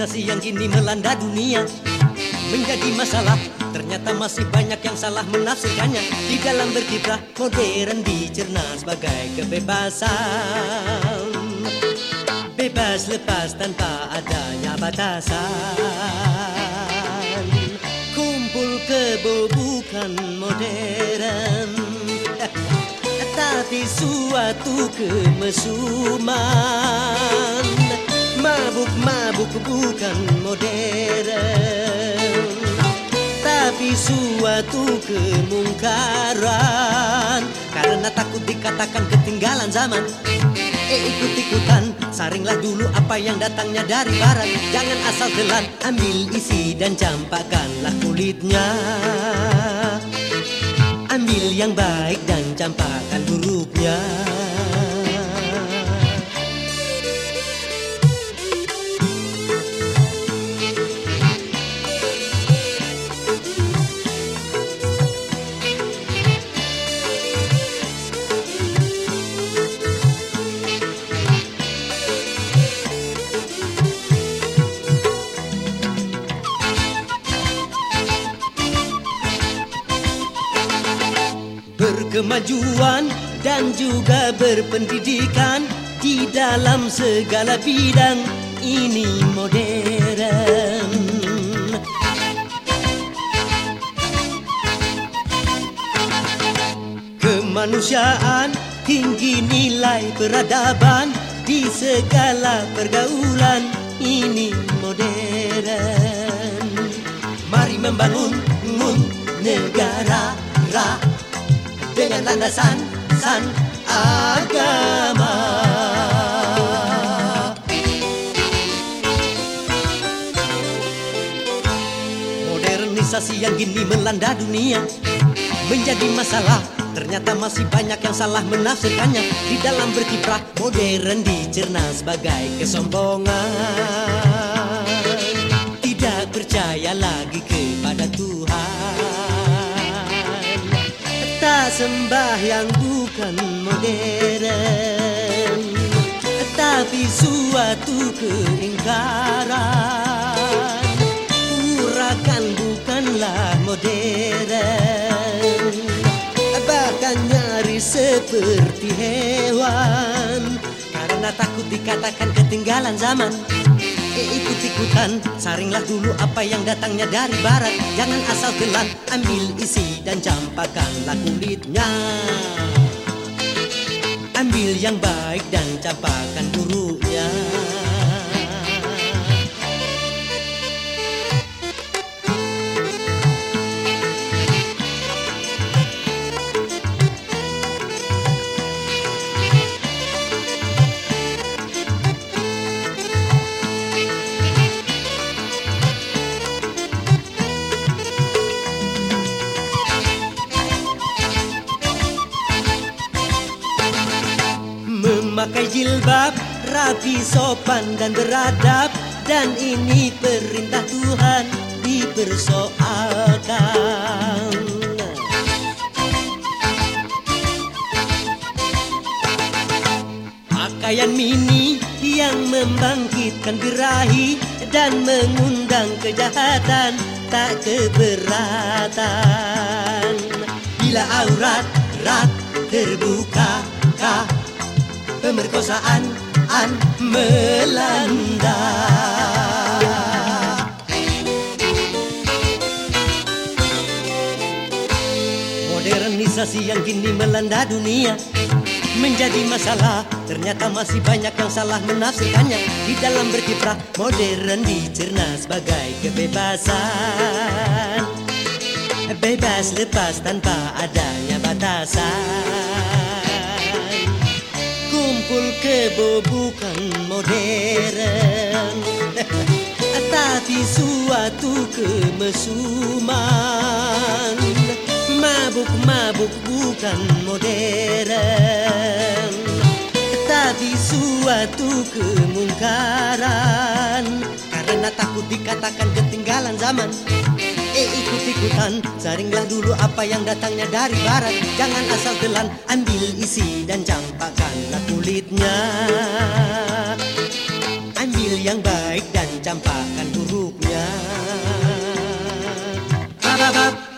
Modernisasi yang kini melanda dunia. Menjadi masalah. Ternyata masih banyak yang salah menafsirkannya. Di dalam berkiprah modern dicerna sebagai kebebasan. Bebas lepas tanpa adanya batasan. Kumpul kebo bukan modern Tapi suatu kemesuman Mabuk-mabuk bukan modern. Tapi suatu kemungkaran. Karena takut dikatakan ketinggalan zaman. Eh ikut-ikutan Saringlah dulu apa yang datangnya dari barat. Jangan asal telan Ambil isi dan campakkanlah kulitnya. Ambil yang baik dan campakkan buruknya berkemajuan dan juga berpendidikan di dalam segala bidang. Ini modern. Kemanusiaan tinggi nilai peradaban di segala pergaulan. Ini modern. Mari membangun negara ra dengan landasan san agama. Modernisasi yang kini melanda dunia menjadi masalah. Ternyata masih banyak yang salah menafsirkannya Di dalam berkiprah modern dicerna sebagai kesombongan Tidak percaya lagi kepada Tuhan sembah yang bukan modern Tapi suatu keingkaran. Urakan bukanlah modern Bahkan nyaris seperti hewan. Karena takut dikatakan ketinggalan zaman Eh ikut-ikutan. Saringlah dulu apa yang datangnya dari barat. Jangan asal telan Ambil isi dan campakkanlah kulitnya Ambil yang baik dan campakkan buruknya Memakai jilbab, rapi, sopan dan beradab. Dan ini perintah Tuhan dipersoalkan Pakaian mini yang membangkitkan birahi Dan mengundang kejahatan tak keberatan. Bila aurat rat terbuka kah pemerkosaan an melanda. Modernisasi yang kini melanda dunia menjadi masalah. Ternyata masih banyak yang salah menafsirkannya. Di dalam berkiprah modern dicerna sebagai kebebasan. Bebas lepas tanpa adanya batasan Kumpul kebo bukan modern. Tapi suatu kemesuman. Mabuk-mabuk bukan modern. Tapi suatu kemungkaran. Karena takut dikatakan ketinggalan zaman ikut-ikutan Saringlah dulu apa yang datangnya dari barat. Jangan asal telan, ambil isi dan campakkanlah kulitnya. Ambil yang baik dan campakkan hurufnya. Bababab